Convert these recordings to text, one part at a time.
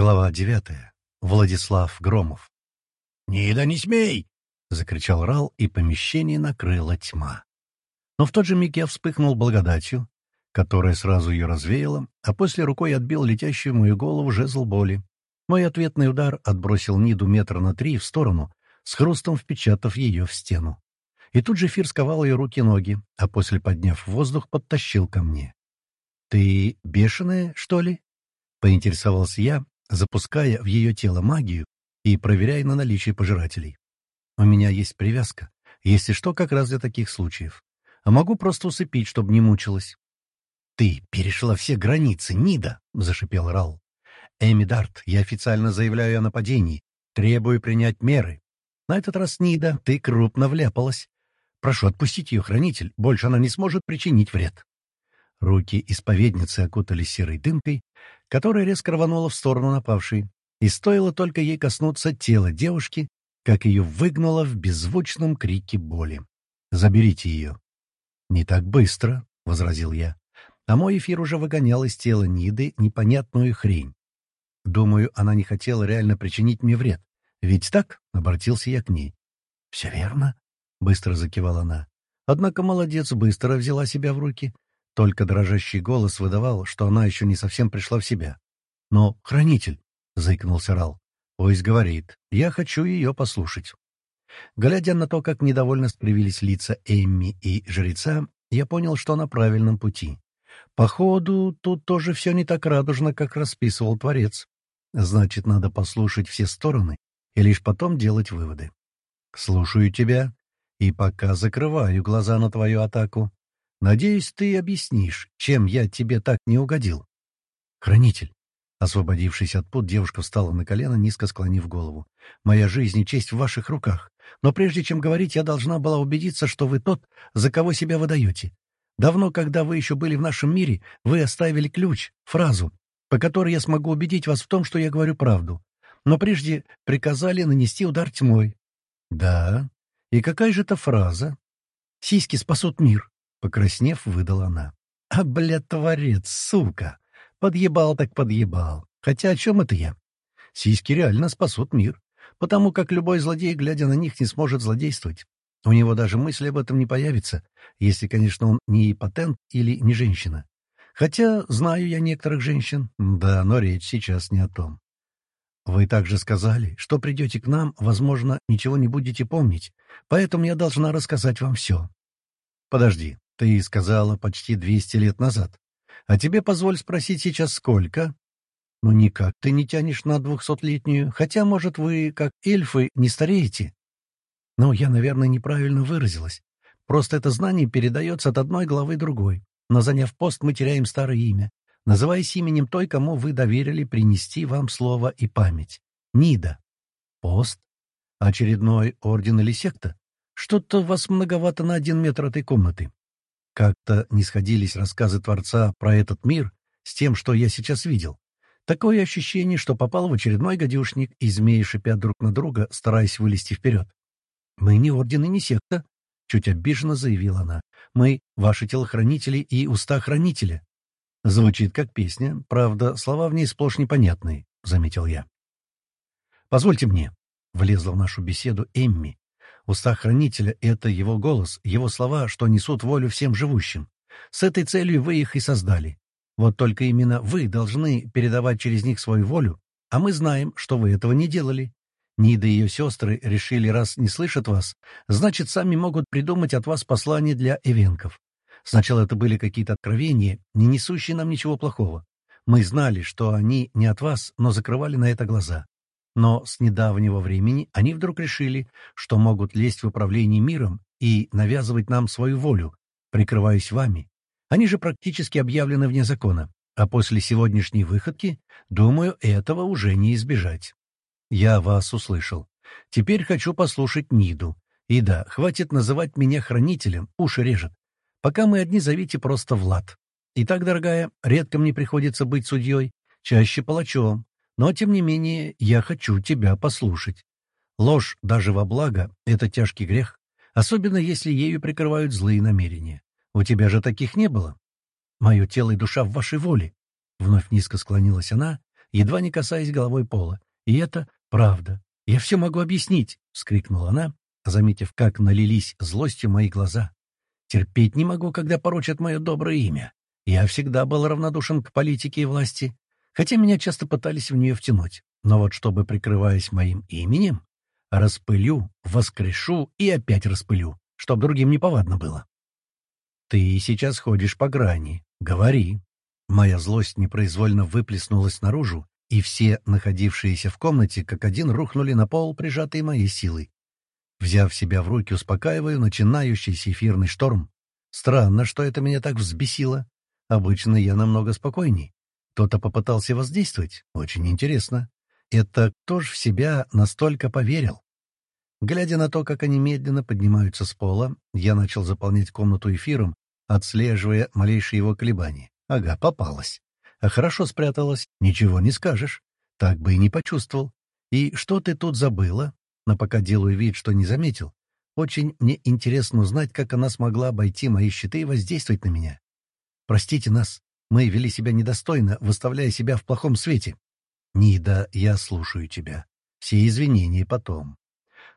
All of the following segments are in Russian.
Глава девятая. Владислав Громов. «Нида, не смей!» — закричал Рал, и помещение накрыла тьма. Но в тот же миг я вспыхнул благодатью, которая сразу ее развеяла, а после рукой отбил летящую в мою голову жезл боли. Мой ответный удар отбросил Ниду метра на три в сторону, с хрустом впечатав ее в стену. И тут же Фир сковал ее руки-ноги, а после, подняв воздух, подтащил ко мне. «Ты бешеная, что ли?» — поинтересовался я, запуская в ее тело магию и проверяя на наличие пожирателей. «У меня есть привязка, если что, как раз для таких случаев. А могу просто усыпить, чтобы не мучилась». «Ты перешла все границы, Нида!» — зашипел Рал. «Эми Дарт, я официально заявляю о нападении. Требую принять меры. На этот раз, Нида, ты крупно вляпалась. Прошу отпустить ее, хранитель. Больше она не сможет причинить вред». Руки исповедницы окутались серой дымкой, которая резко рванула в сторону напавшей. И стоило только ей коснуться тела девушки, как ее выгнало в беззвучном крике боли. «Заберите ее». «Не так быстро», — возразил я. А мой эфир уже выгонял из тела Ниды непонятную хрень. Думаю, она не хотела реально причинить мне вред. Ведь так? — обратился я к ней. — Все верно, — быстро закивала она. Однако молодец быстро взяла себя в руки. Только дрожащий голос выдавал, что она еще не совсем пришла в себя. — Но, хранитель, — заикнулся Рал, — пусть говорит, я хочу ее послушать. Глядя на то, как недовольно скривились лица Эмми и жреца, я понял, что на правильном пути. Походу, тут тоже все не так радужно, как расписывал Творец. Значит, надо послушать все стороны и лишь потом делать выводы. Слушаю тебя и пока закрываю глаза на твою атаку. Надеюсь, ты объяснишь, чем я тебе так не угодил. Хранитель. Освободившись от пут, девушка встала на колено, низко склонив голову. «Моя жизнь и честь в ваших руках. Но прежде чем говорить, я должна была убедиться, что вы тот, за кого себя выдаете. Давно, когда вы еще были в нашем мире, вы оставили ключ, фразу, по которой я смогу убедить вас в том, что я говорю правду. Но прежде приказали нанести удар тьмой. Да. И какая же это фраза? Сиськи спасут мир, покраснев, выдала она. А, бля, творец, сука! Подъебал так подъебал. Хотя о чем это я? Сиськи реально спасут мир, потому как любой злодей, глядя на них, не сможет злодействовать. У него даже мысли об этом не появится, если, конечно, он не патент или не женщина. Хотя знаю я некоторых женщин. Да, но речь сейчас не о том. Вы также сказали, что придете к нам, возможно, ничего не будете помнить, поэтому я должна рассказать вам все. Подожди, ты сказала почти двести лет назад. А тебе позволь спросить сейчас сколько? Ну никак ты не тянешь на двухсотлетнюю, хотя, может, вы, как эльфы, не стареете. Ну, я, наверное, неправильно выразилась. Просто это знание передается от одной главы другой. Но, заняв пост, мы теряем старое имя, называясь именем той, кому вы доверили принести вам слово и память. Нида. Пост? Очередной орден или секта? Что-то вас многовато на один метр этой комнаты. Как-то не сходились рассказы Творца про этот мир с тем, что я сейчас видел. Такое ощущение, что попал в очередной гадюшник, и змеи шипят друг на друга, стараясь вылезти вперед. «Мы не орден и не секта», — чуть обиженно заявила она. «Мы — ваши телохранители и уста хранителя». Звучит как песня, правда, слова в ней сплошь непонятные, — заметил я. «Позвольте мне», — влезла в нашу беседу Эмми. «Уста хранителя — это его голос, его слова, что несут волю всем живущим. С этой целью вы их и создали. Вот только именно вы должны передавать через них свою волю, а мы знаем, что вы этого не делали. Нида и ее сестры решили, раз не слышат вас, значит, сами могут придумать от вас послание для эвенков. Сначала это были какие-то откровения, не несущие нам ничего плохого. Мы знали, что они не от вас, но закрывали на это глаза. Но с недавнего времени они вдруг решили, что могут лезть в управление миром и навязывать нам свою волю, прикрываясь вами. Они же практически объявлены вне закона. А после сегодняшней выходки, думаю, этого уже не избежать. «Я вас услышал. Теперь хочу послушать Ниду. И да, хватит называть меня хранителем, уши режет. Пока мы одни, зовите просто Влад. Итак, дорогая, редко мне приходится быть судьей, чаще палачом, но, тем не менее, я хочу тебя послушать. Ложь даже во благо — это тяжкий грех, особенно если ею прикрывают злые намерения. У тебя же таких не было. Мое тело и душа в вашей воле. Вновь низко склонилась она, едва не касаясь головой пола. «И это правда. Я все могу объяснить!» — вскрикнула она, заметив, как налились злостью мои глаза. «Терпеть не могу, когда порочат мое доброе имя. Я всегда был равнодушен к политике и власти, хотя меня часто пытались в нее втянуть. Но вот чтобы, прикрываясь моим именем, распылю, воскрешу и опять распылю, чтоб другим неповадно было. Ты сейчас ходишь по грани. Говори. Моя злость непроизвольно выплеснулась наружу, и все, находившиеся в комнате, как один рухнули на пол, прижатые моей силой. Взяв себя в руки, успокаиваю начинающийся эфирный шторм. Странно, что это меня так взбесило. Обычно я намного спокойней. Кто-то попытался воздействовать. Очень интересно. Это кто ж в себя настолько поверил? Глядя на то, как они медленно поднимаются с пола, я начал заполнять комнату эфиром, отслеживая малейшие его колебания. Ага, попалась. А хорошо спряталась, ничего не скажешь. Так бы и не почувствовал. И что ты тут забыла? Но пока делаю вид, что не заметил. Очень мне интересно узнать, как она смогла обойти мои щиты и воздействовать на меня. Простите нас, мы вели себя недостойно, выставляя себя в плохом свете. Нида, я слушаю тебя. Все извинения потом.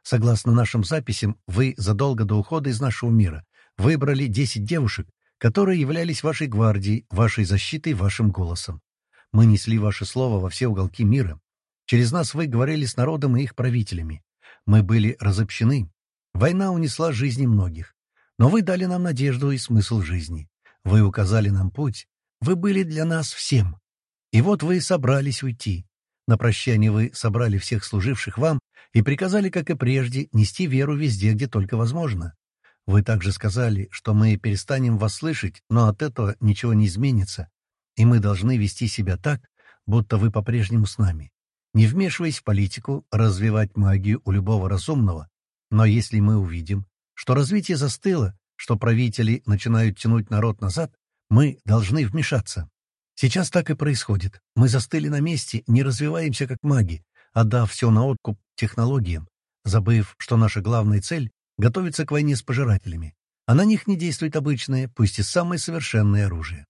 Согласно нашим записям, вы задолго до ухода из нашего мира выбрали десять девушек, которые являлись вашей гвардией, вашей защитой, вашим голосом. Мы несли ваше слово во все уголки мира. Через нас вы говорили с народом и их правителями. Мы были разобщены. Война унесла жизни многих. Но вы дали нам надежду и смысл жизни. Вы указали нам путь. Вы были для нас всем. И вот вы собрались уйти. На прощание вы собрали всех служивших вам и приказали, как и прежде, нести веру везде, где только возможно. Вы также сказали, что мы перестанем вас слышать, но от этого ничего не изменится, и мы должны вести себя так, будто вы по-прежнему с нами. Не вмешиваясь в политику, развивать магию у любого разумного. Но если мы увидим, что развитие застыло, что правители начинают тянуть народ назад, мы должны вмешаться. Сейчас так и происходит. Мы застыли на месте, не развиваемся как маги, отдав все на откуп технологиям, забыв, что наша главная цель — готовиться к войне с пожирателями, а на них не действует обычное, пусть и самое совершенное оружие.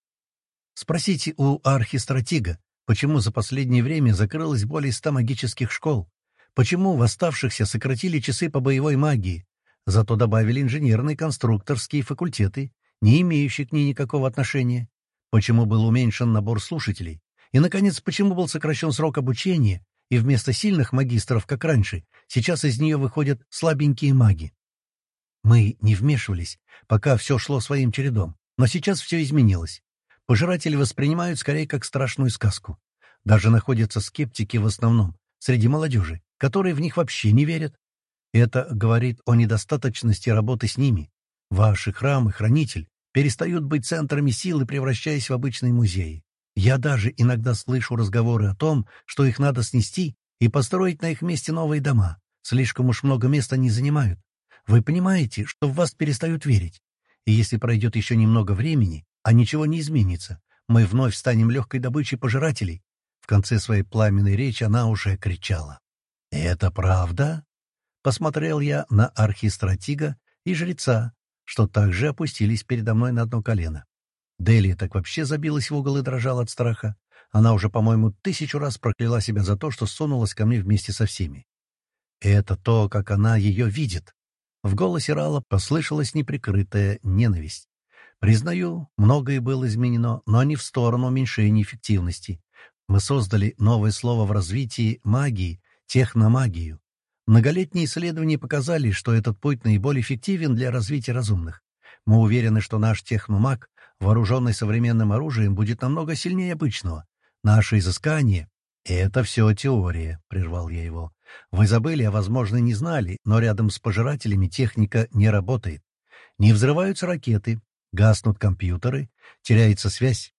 Спросите у архистратига, почему за последнее время закрылось более ста магических школ, почему в оставшихся сократили часы по боевой магии, зато добавили инженерные конструкторские факультеты, не имеющие к ней никакого отношения, почему был уменьшен набор слушателей, и, наконец, почему был сокращен срок обучения, и вместо сильных магистров, как раньше, сейчас из нее выходят слабенькие маги. Мы не вмешивались, пока все шло своим чередом, но сейчас все изменилось. Пожиратели воспринимают скорее как страшную сказку. Даже находятся скептики в основном, среди молодежи, которые в них вообще не верят. Это говорит о недостаточности работы с ними. Ваши храмы, хранитель, перестают быть центрами силы, превращаясь в обычные музеи. Я даже иногда слышу разговоры о том, что их надо снести и построить на их месте новые дома. Слишком уж много места они занимают. Вы понимаете, что в вас перестают верить. И если пройдет еще немного времени, а ничего не изменится, мы вновь станем легкой добычей пожирателей. В конце своей пламенной речи она уже кричала. «Это правда?» Посмотрел я на архистратига и жреца, что также опустились передо мной на одно колено. Дели так вообще забилась в угол и дрожала от страха. Она уже, по-моему, тысячу раз прокляла себя за то, что сунулась ко мне вместе со всеми. Это то, как она ее видит. В голосе Рала послышалась неприкрытая ненависть. Признаю, многое было изменено, но не в сторону уменьшения эффективности. Мы создали новое слово в развитии магии — техномагию. Многолетние исследования показали, что этот путь наиболее эффективен для развития разумных. Мы уверены, что наш техномаг вооруженный современным оружием, будет намного сильнее обычного. Наше изыскание — это все теория, — прервал я его. Вы забыли, а, возможно, не знали, но рядом с пожирателями техника не работает. Не взрываются ракеты, гаснут компьютеры, теряется связь.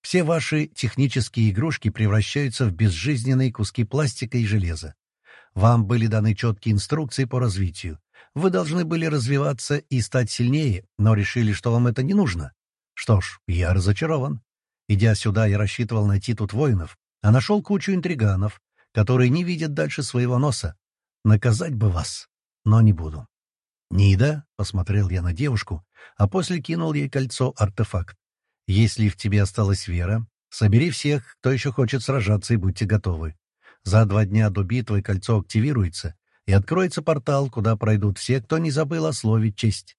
Все ваши технические игрушки превращаются в безжизненные куски пластика и железа. Вам были даны четкие инструкции по развитию. Вы должны были развиваться и стать сильнее, но решили, что вам это не нужно. Что ж, я разочарован. Идя сюда, я рассчитывал найти тут воинов, а нашел кучу интриганов, которые не видят дальше своего носа. Наказать бы вас, но не буду. «Нида», — посмотрел я на девушку, а после кинул ей кольцо-артефакт. «Если в тебе осталась вера, Собери всех, кто еще хочет сражаться, и будьте готовы. За два дня до битвы кольцо активируется, и откроется портал, куда пройдут все, кто не забыл о слове «честь».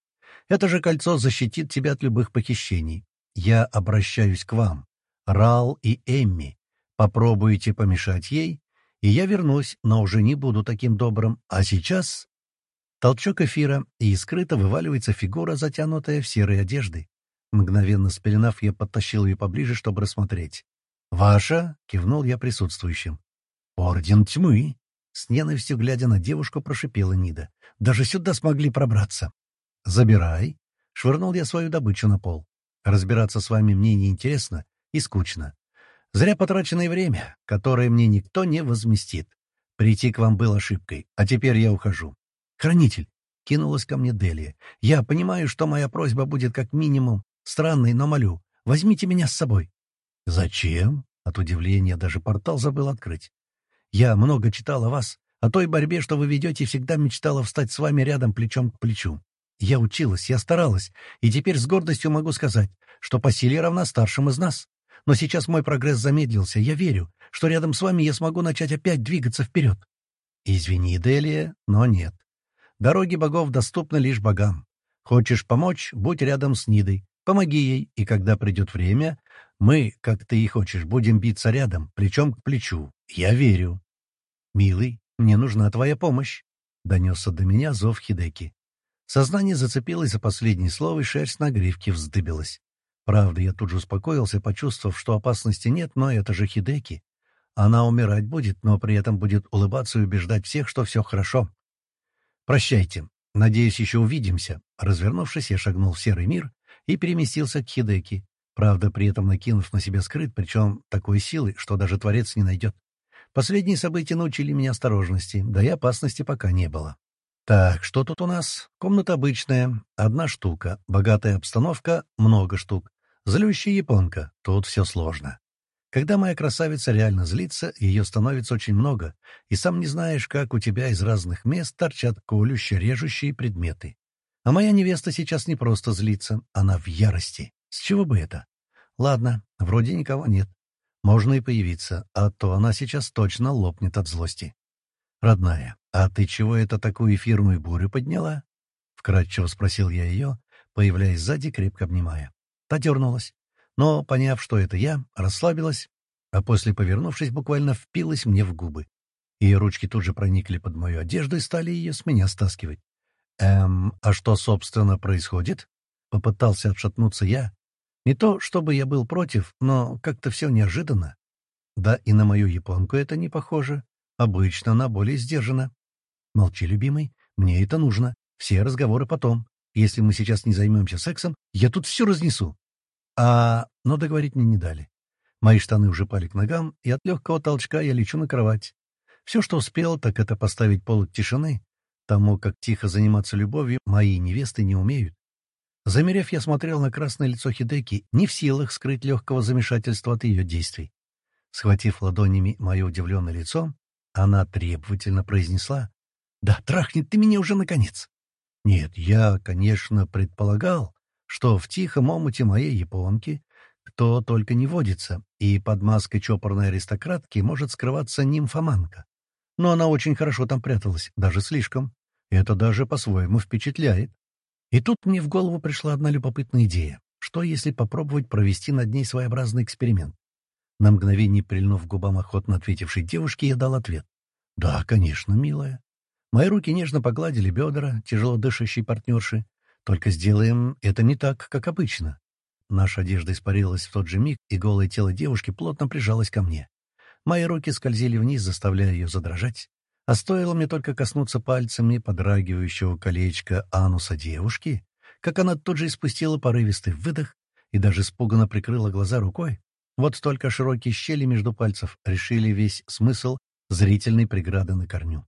Это же кольцо защитит тебя от любых похищений. Я обращаюсь к вам, Рал и Эмми. Попробуйте помешать ей, и я вернусь, но уже не буду таким добрым. А сейчас... Толчок эфира, и скрыто вываливается фигура, затянутая в серые одежды. Мгновенно спеленав, я подтащил ее поближе, чтобы рассмотреть. «Ваша?» — кивнул я присутствующим. «Орден тьмы!» — с ненавистью глядя на девушку, прошипела Нида. «Даже сюда смогли пробраться!» «Забирай!» — швырнул я свою добычу на пол. «Разбираться с вами мне неинтересно и скучно. Зря потраченное время, которое мне никто не возместит. Прийти к вам было ошибкой, а теперь я ухожу. Хранитель, кинулась ко мне Делия. Я понимаю, что моя просьба будет как минимум странной, но молю, возьмите меня с собой. Зачем? От удивления даже портал забыл открыть. Я много читал о вас, о той борьбе, что вы ведете, и всегда мечтала встать с вами рядом плечом к плечу. Я училась, я старалась, и теперь с гордостью могу сказать, что по силе равна старшим из нас. Но сейчас мой прогресс замедлился. Я верю, что рядом с вами я смогу начать опять двигаться вперед. Извини, Делия, но нет. Дороги богов доступны лишь богам. Хочешь помочь — будь рядом с Нидой. Помоги ей, и когда придет время, мы, как ты и хочешь, будем биться рядом, плечом к плечу. Я верю. «Милый, мне нужна твоя помощь», — донесся до меня зов Хидеки. Сознание зацепилось за последнее слово, и шерсть на гривке вздыбилась. Правда, я тут же успокоился, почувствовав, что опасности нет, но это же Хидеки. Она умирать будет, но при этом будет улыбаться и убеждать всех, что все хорошо. «Прощайте. Надеюсь, еще увидимся». Развернувшись, я шагнул в серый мир и переместился к Хидеки, правда, при этом накинув на себя скрыт, причем такой силы, что даже Творец не найдет. Последние события научили меня осторожности, да и опасности пока не было. Так, что тут у нас? Комната обычная, одна штука. Богатая обстановка, много штук. Злющая японка. Тут все сложно. Когда моя красавица реально злится, ее становится очень много, и сам не знаешь, как у тебя из разных мест торчат колющие, режущие предметы. А моя невеста сейчас не просто злится, она в ярости. С чего бы это? Ладно, вроде никого нет. Можно и появиться, а то она сейчас точно лопнет от злости. «Родная, а ты чего это такую эфирную бурю подняла?» — вкратчиво спросил я ее, появляясь сзади, крепко обнимая. Та дернулась, но, поняв, что это я, расслабилась, а после, повернувшись, буквально впилась мне в губы. Ее ручки тут же проникли под мою одежду и стали ее с меня стаскивать. «Эм, а что, собственно, происходит?» Попытался отшатнуться я. Не то, чтобы я был против, но как-то все неожиданно. Да и на мою японку это не похоже. Обычно она более сдержана. Молчи, любимый, мне это нужно. Все разговоры потом. Если мы сейчас не займемся сексом, я тут все разнесу. А... Но договорить мне не дали. Мои штаны уже пали к ногам, и от легкого толчка я лечу на кровать. Все, что успел, так это поставить полок тишины. Тому, как тихо заниматься любовью, мои невесты не умеют. Замерев, я смотрел на красное лицо Хидеки, не в силах скрыть легкого замешательства от ее действий. Схватив ладонями мое удивленное лицо, она требовательно произнесла. «Да трахнет ты меня уже наконец!» Нет, я, конечно, предполагал, что в тихом омуте моей японки кто только не водится, и под маской чопорной аристократки может скрываться нимфоманка. Но она очень хорошо там пряталась, даже слишком. Это даже по-своему впечатляет. И тут мне в голову пришла одна любопытная идея. Что, если попробовать провести над ней своеобразный эксперимент? На мгновение прильнув губам охотно ответившей девушке, я дал ответ. «Да, конечно, милая. Мои руки нежно погладили бедра, тяжело дышащей партнерши. Только сделаем это не так, как обычно. Наша одежда испарилась в тот же миг, и голое тело девушки плотно прижалось ко мне. Мои руки скользили вниз, заставляя ее задрожать. А стоило мне только коснуться пальцами подрагивающего колечка ануса девушки, как она тут же испустила порывистый выдох и даже испуганно прикрыла глаза рукой. Вот только широкие щели между пальцев решили весь смысл зрительной преграды на корню.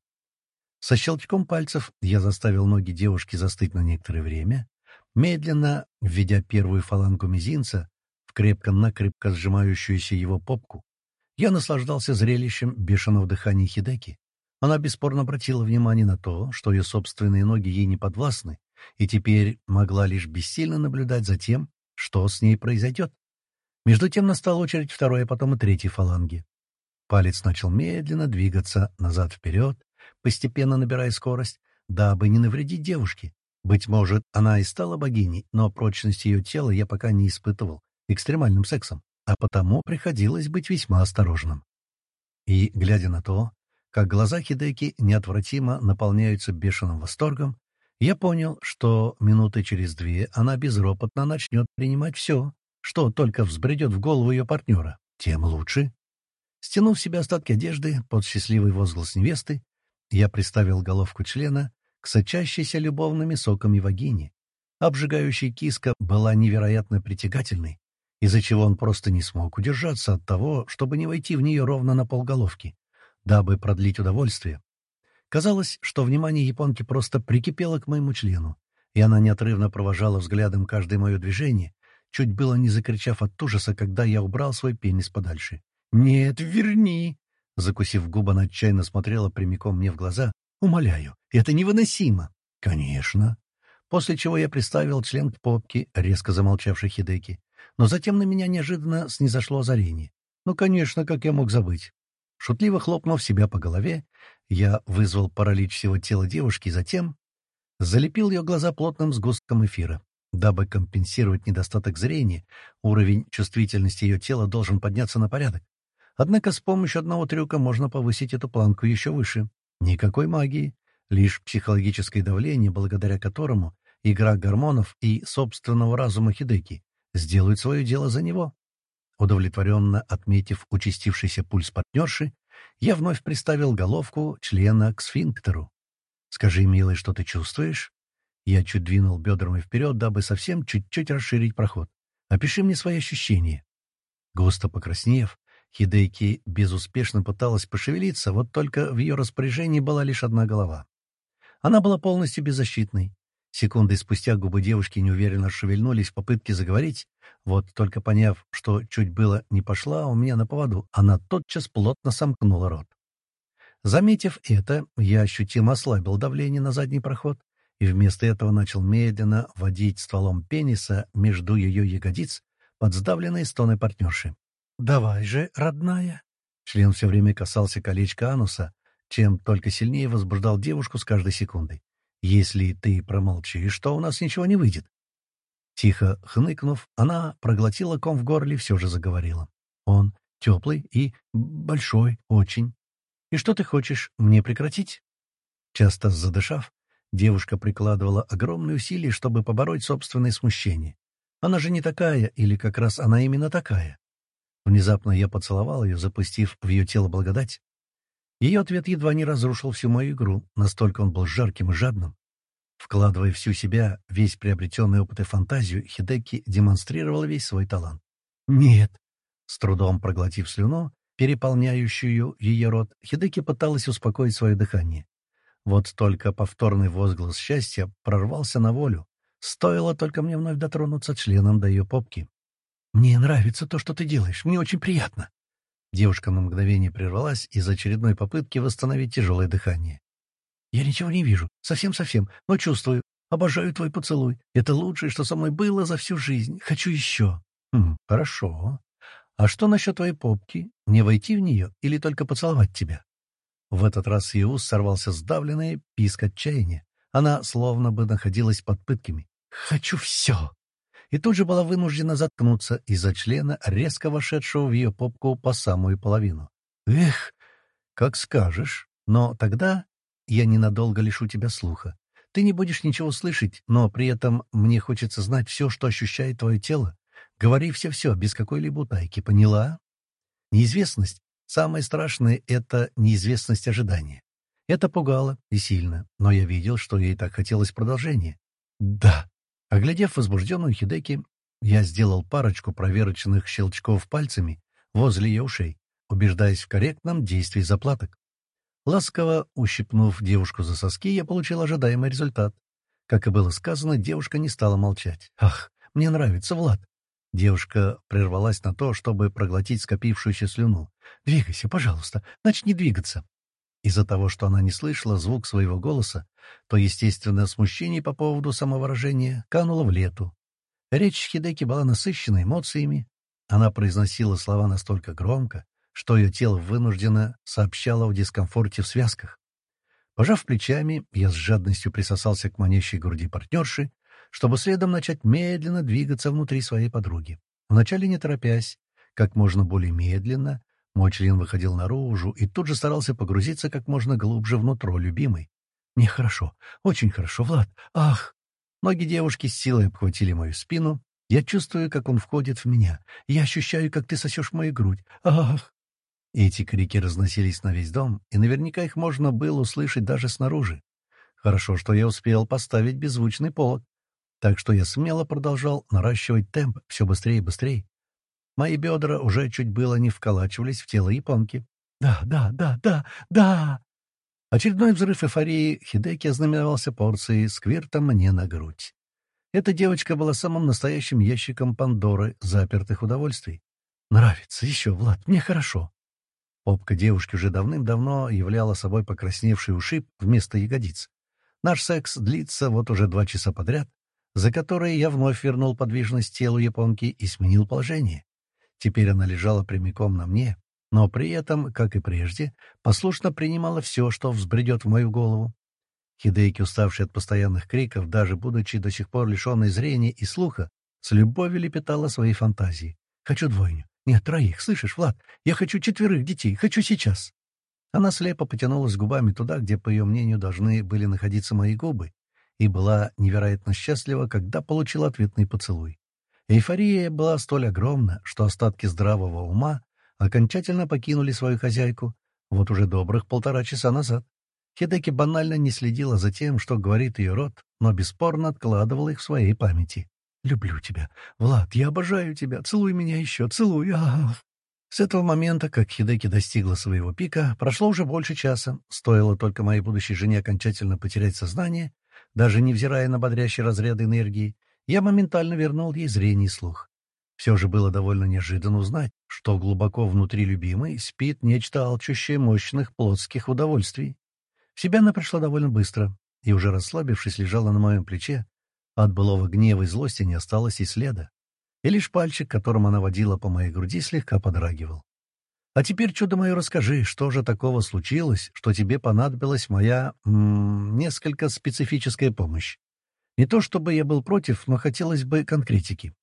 Со щелчком пальцев я заставил ноги девушки застыть на некоторое время, медленно введя первую фалангу мизинца в крепко-накрепко сжимающуюся его попку. Я наслаждался зрелищем бешеного дыхания Хидеки. Она бесспорно обратила внимание на то, что ее собственные ноги ей не подвластны, и теперь могла лишь бессильно наблюдать за тем, что с ней произойдет. Между тем настала очередь второй, а потом и третьей фаланги. Палец начал медленно двигаться назад-вперед, постепенно набирая скорость, дабы не навредить девушке. Быть может, она и стала богиней, но прочность ее тела я пока не испытывал экстремальным сексом, а потому приходилось быть весьма осторожным. И, глядя на то, как глаза Хидеки неотвратимо наполняются бешеным восторгом, я понял, что минуты через две она безропотно начнет принимать все, что только взбредет в голову ее партнера, тем лучше. Стянув себе остатки одежды под счастливый возглас невесты, я приставил головку члена к сочащейся любовными соками вагине. Обжигающая киска была невероятно притягательной, из-за чего он просто не смог удержаться от того, чтобы не войти в нее ровно на полголовки, дабы продлить удовольствие. Казалось, что внимание японки просто прикипело к моему члену, и она неотрывно провожала взглядом каждое мое движение, чуть было не закричав от ужаса, когда я убрал свой пенис подальше. «Нет, верни!» Закусив губы, она отчаянно смотрела прямиком мне в глаза. «Умоляю, это невыносимо!» «Конечно!» После чего я приставил член к попке, резко замолчавшей Хидеки. Но затем на меня неожиданно снизошло озарение. Ну, конечно, как я мог забыть? Шутливо хлопнув себя по голове, я вызвал паралич всего тела девушки и затем залепил ее глаза плотным сгустком эфира. Дабы компенсировать недостаток зрения, уровень чувствительности ее тела должен подняться на порядок. Однако с помощью одного трюка можно повысить эту планку еще выше. Никакой магии, лишь психологическое давление, благодаря которому игра гормонов и собственного разума Хидеки сделают свое дело за него. Удовлетворенно отметив участившийся пульс партнерши, я вновь приставил головку члена к сфинктеру. «Скажи, милый, что ты чувствуешь?» Я чуть двинул бедрами вперед, дабы совсем чуть-чуть расширить проход. «Опиши мне свои ощущения». Густо покраснев, Хидейки безуспешно пыталась пошевелиться, вот только в ее распоряжении была лишь одна голова. Она была полностью беззащитной. Секунды спустя губы девушки неуверенно шевельнулись в попытке заговорить, вот только поняв, что чуть было не пошла у меня на поводу, она тотчас плотно сомкнула рот. Заметив это, я ощутимо ослабил давление на задний проход и вместо этого начал медленно водить стволом пениса между ее ягодиц под сдавленные стоны партнерши. «Давай же, родная!» Член все время касался колечка ануса, чем только сильнее возбуждал девушку с каждой секундой. «Если ты промолчишь, то у нас ничего не выйдет». Тихо хныкнув, она проглотила ком в горле и все же заговорила. «Он теплый и большой, очень. И что ты хочешь, мне прекратить?» Часто задышав, девушка прикладывала огромные усилия, чтобы побороть собственное смущение. Она же не такая, или как раз она именно такая. Внезапно я поцеловал ее, запустив в ее тело благодать. Ее ответ едва не разрушил всю мою игру, настолько он был жарким и жадным. Вкладывая всю себя, весь приобретенный опыт и фантазию, Хидеки демонстрировал весь свой талант. «Нет!» С трудом проглотив слюну, переполняющую ее рот, Хидеки пыталась успокоить свое дыхание. Вот только повторный возглас счастья прорвался на волю. Стоило только мне вновь дотронуться членом до ее попки. «Мне нравится то, что ты делаешь. Мне очень приятно». Девушка на мгновение прервалась из очередной попытки восстановить тяжелое дыхание. «Я ничего не вижу. Совсем-совсем. Но чувствую. Обожаю твой поцелуй. Это лучшее, что со мной было за всю жизнь. Хочу еще». «Хм, хорошо. А что насчет твоей попки? Не войти в нее или только поцеловать тебя?» В этот раз уст сорвался сдавленный писк отчаяния. Она словно бы находилась под пытками. «Хочу все!» и тут же была вынуждена заткнуться из-за члена, резко вошедшего в ее попку по самую половину. «Эх, как скажешь, но тогда я ненадолго лишу тебя слуха. Ты не будешь ничего слышать, но при этом мне хочется знать все, что ощущает твое тело. Говори все-все, без какой-либо утайки, поняла? Неизвестность. Самое страшное — это неизвестность ожидания. Это пугало и сильно, но я видел, что ей так хотелось продолжения. «Да», Оглядев возбужденную Хидеки, я сделал парочку проверочных щелчков пальцами возле ее ушей, убеждаясь в корректном действии заплаток. Ласково ущипнув девушку за соски, я получил ожидаемый результат. Как и было сказано, девушка не стала молчать. «Ах, мне нравится, Влад!» Девушка прервалась на то, чтобы проглотить скопившуюся слюну. «Двигайся, пожалуйста, начни двигаться». Из-за того, что она не слышала звук своего голоса, то, естественно, смущение по поводу самовыражения кануло в лету. Речь Хидеки была насыщена эмоциями, Она произносила слова настолько громко, что ее тело вынужденно сообщало о дискомфорте в связках. Пожав плечами, я с жадностью присосался к манящей груди партнерши, чтобы следом начать медленно двигаться внутри своей подруги. Вначале не торопясь, как можно более медленно, мой член выходил наружу и тут же старался погрузиться как можно глубже внутрь любимой. «Мне хорошо, очень хорошо, Влад, ах!» Ноги девушки с силой обхватили мою спину. Я чувствую, как он входит в меня. Я ощущаю, как ты сосешь мою грудь. Ах! Эти крики разносились на весь дом, и наверняка их можно было услышать даже снаружи. Хорошо, что я успел поставить беззвучный полог, так что я смело продолжал наращивать темп все быстрее и быстрее. Мои бедра уже чуть было не вколачивались в тело японки. «Да, да, да, да, да!» Очередной взрыв эйфории Хидеки ознаменовался порцией сквирта мне на грудь. Эта девочка была самым настоящим ящиком Пандоры запертых удовольствий. «Нравится еще, Влад, мне хорошо». Попка девушки уже давным-давно являла собой покрасневший ушиб вместо ягодиц. Наш секс длится вот уже два часа подряд, за которые я вновь вернул подвижность телу японки и сменил положение. Теперь она лежала прямиком на мне, но при этом, как и прежде, послушно принимала все, что взбредет в мою голову. Хидейки, уставший от постоянных криков, даже будучи до сих пор лишенной зрения и слуха, с любовью лепетала свои фантазии. «Хочу двойню. Нет, троих. Слышишь, Влад? Я хочу четверых детей. Хочу сейчас». Она слепо потянулась губами туда, где, по ее мнению, должны были находиться мои губы, и была невероятно счастлива, когда получила ответный поцелуй. Эйфория была столь огромна, что остатки здравого ума окончательно покинули свою хозяйку вот уже добрых полтора часа назад. Хидеки банально не следила за тем, что говорит ее рот, но бесспорно откладывала их в своей памяти. «Люблю тебя. Влад, я обожаю тебя. Целуй меня еще. Целуй. Ах!» С этого момента, как Хидеки достигла своего пика, прошло уже больше часа. Стоило только моей будущей жене окончательно потерять сознание, даже невзирая на бодрящие разряды энергии, я моментально вернул ей зрение и слух. Все же было довольно неожиданно узнать, что глубоко внутри любимой спит нечто алчущее мощных плотских удовольствий. В себя она пришла довольно быстро и, уже расслабившись, лежала на моем плече. От былого гнева и злости не осталось и следа. И лишь пальчик, которым она водила по моей груди, слегка подрагивал. «А теперь, чудо мое, расскажи, что же такого случилось, что тебе понадобилась моя... М -м, несколько специфическая помощь? Не то чтобы я был против, но хотелось бы конкретики.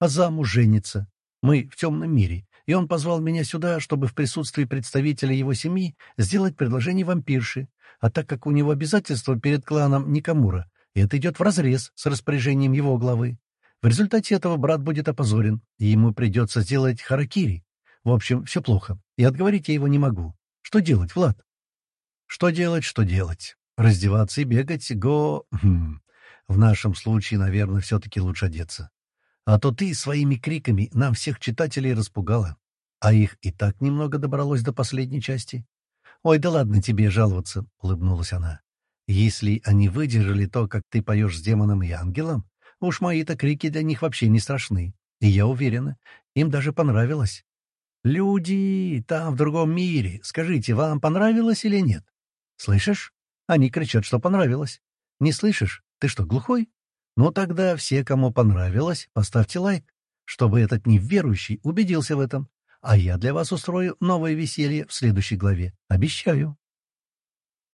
А замуж женится. Мы в темном мире, и он позвал меня сюда, чтобы в присутствии представителя его семьи сделать предложение вампирши, а так как у него обязательства перед кланом Никамура, это идет вразрез с распоряжением его главы. В результате этого брат будет опозорен, и ему придется сделать харакири. В общем, все плохо, и отговорить я его не могу. Что делать, Влад? Что делать, что делать? Раздеваться и бегать, го... Хм. В нашем случае, наверное, все-таки лучше одеться. А то ты своими криками нам всех читателей распугала. А их и так немного добралось до последней части. «Ой, да ладно тебе жаловаться», — улыбнулась она. «Если они выдержали то, как ты поешь с демоном и ангелом, уж мои-то крики для них вообще не страшны. И я уверена, им даже понравилось. Люди там, в другом мире, скажите, вам понравилось или нет? Слышишь? Они кричат, что понравилось. Не слышишь? Ты что, глухой? Ну тогда все, кому понравилось, поставьте лайк, чтобы этот неверующий убедился в этом. А я для вас устрою новое веселье в следующей главе. Обещаю.